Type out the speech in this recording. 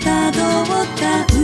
たどった